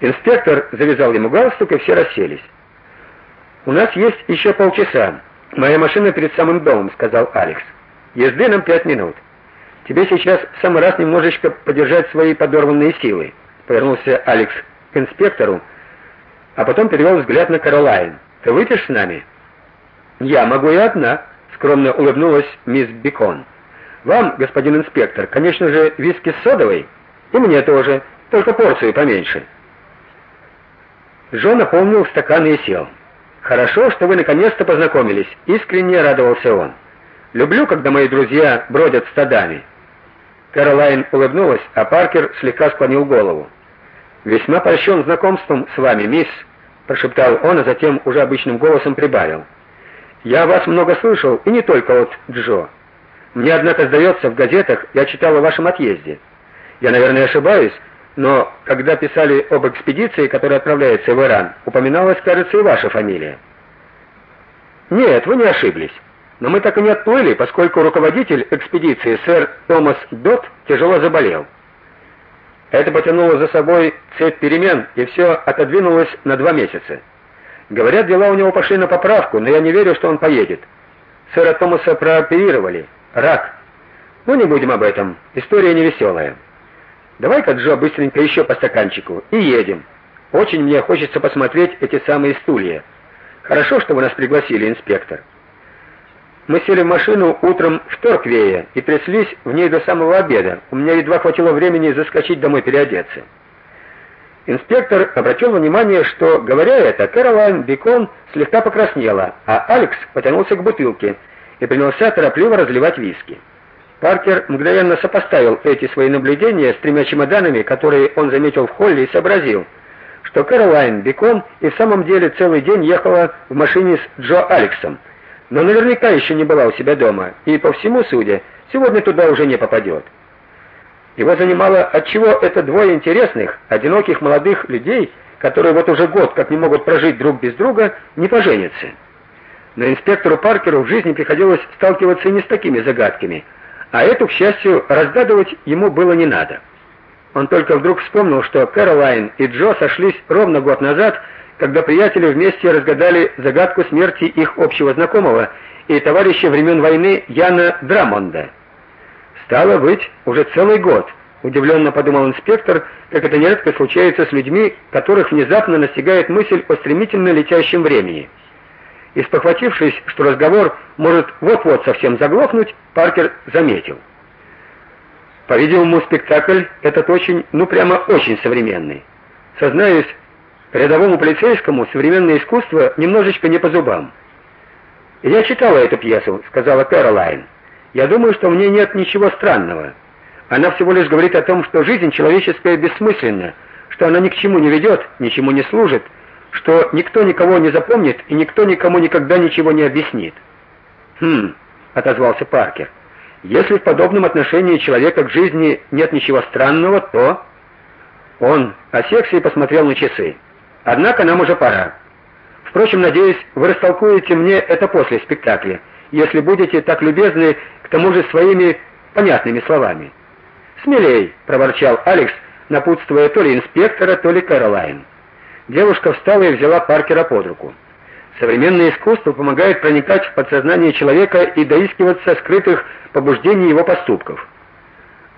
Инспектор завязал ему галстук, и все расселись. У нас есть еще полчаса. Моя машина перед самым домом, сказал Алекс. Езды нам пять минут. Тебе сейчас в самый раз немножечко подержать свои подорванные силы. Повернулся Алекс к инспектору, а потом перевел взгляд на Каролайн. Ты выйдешь с нами? Я могу и одна, скромно улыбнулась мисс Бикон. Вам, господин инспектор, конечно же, виски с содовой, и мне тоже, только порцию поменьше. Джон наполнил стакан и сел. Хорошо, что вы наконец-то познакомились, искренне радовался он. Люблю, когда мои друзья бродят стадами. Каролайн улыбнулась, а Паркер слегка склонил голову. Весьма польщен знакомством с вами, мисс, прошептал он, а затем уже обычным голосом прибавил: Я вас много слышал, и не только от Джо. Мне однако сдается, в газетах я читал о вашем отъезде. Я, наверное, ошибаюсь, но когда писали об экспедиции, которая отправляется в Иран, упоминалась, кажется, и ваша фамилия. Нет, вы не ошиблись. Но мы так и не отплыли, поскольку руководитель экспедиции сэр Томас Дот тяжело заболел. Это потянуло за собой цепь перемен, и все отодвинулось на два месяца. Говорят, дела у него пошли на поправку, но я не верю, что он поедет. Сэра Томаса прооперировали. Рак. Ну не будем об этом. История невеселая. Давай-ка, Джо, быстренько еще по стаканчику и едем. Очень мне хочется посмотреть эти самые стулья. Хорошо, что вы нас пригласили, инспектор. Мы сели в машину утром в Торквее и тряслись в ней до самого обеда. У меня едва хватило времени заскочить домой переодеться. Инспектор обратил внимание, что, говоря это, Кэролайн Бикон слегка покраснела, а Алекс потянулся к бутылке и принялся торопливо разливать виски. Паркер мгновенно сопоставил эти свои наблюдения с тремя чемоданами, которые он заметил в холле, и сообразил, что Кэролайн Бикон и в самом деле целый день ехала в машине с Джо Алексом, но наверняка еще не была у себя дома, и по всему судя, сегодня туда уже не попадет. Его занимало, отчего это двое интересных, одиноких молодых людей, которые вот уже год как не могут прожить друг без друга, не поженятся. Но инспектору Паркеру в жизни приходилось сталкиваться не с такими загадками – а эту, к счастью, разгадывать ему было не надо. Он только вдруг вспомнил, что Кэролайн и Джо сошлись ровно год назад, когда приятели вместе разгадали загадку смерти их общего знакомого и товарища времен войны Яна Драмонда. Стало быть, уже целый год, удивленно подумал инспектор, как это нередко случается с людьми, которых внезапно настигает мысль о стремительно летящем времени. И спохватившись, что разговор может вот-вот совсем заглохнуть, Паркер заметил: по-видимому, спектакль этот очень, ну прямо очень современный. Сознаюсь, рядовому полицейскому современное искусство немножечко не по зубам. Я читала эту пьесу, сказала Кэролайн. Я думаю, что в ней нет ничего странного. Она всего лишь говорит о том, что жизнь человеческая бессмысленна, что она ни к чему не ведет, ничему не служит, что никто никого не запомнит и никто никому никогда ничего не объяснит. Хм, отозвался Паркер. Если в подобном отношении человека к жизни нет ничего странного, то он осекся и посмотрел на часы. Однако нам уже пора. Впрочем, надеюсь, вы растолкуете мне это после спектакля, если будете так любезны, к тому же своими понятными словами. Смелей, проворчал Алекс, напутствуя то ли инспектора, то ли Кэролайн. Девушка встала и взяла Паркера под руку. Современное искусство помогает проникать в подсознание человека и доискиваться скрытых побуждений его поступков.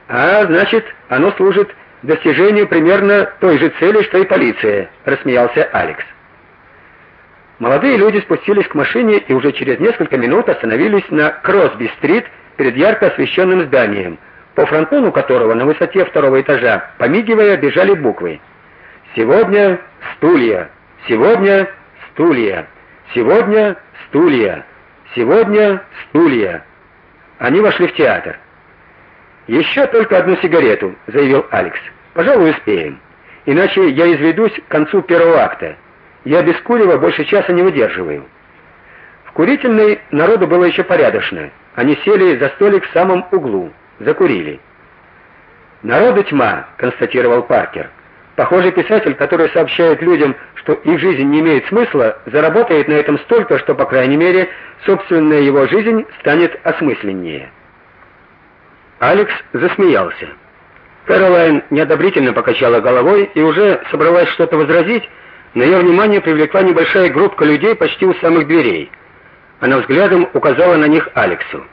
А значит, оно служит достижению примерно той же цели, что и полиция, рассмеялся Алекс. Молодые люди спустились к машине и уже через несколько минут остановились на Кросби-стрит перед ярко освещенным зданием, по фронтону которого на высоте второго этажа, помигивая, бежали буквы. Сегодня стулья. Сегодня стулья. Сегодня стулья. Сегодня стулья. Они вошли в театр. «Еще только одну сигарету, заявил Алекс. Пожалуй, успеем. Иначе я изведусь к концу первого акта. Я без курева больше часа не выдерживаю. В курительной народу было еще порядочно. Они сели за столик в самом углу, закурили. Народу тьма, констатировал Паркер. Похоже, писатель, который сообщает людям, что их жизнь не имеет смысла, заработает на этом столько, что, по крайней мере, собственная его жизнь станет осмысленнее. Алекс засмеялся. Кэролайн неодобрительно покачала головой и уже собралась что-то возразить, но ее внимание привлекла небольшая группка людей почти у самых дверей. Она взглядом указала на них Алексу.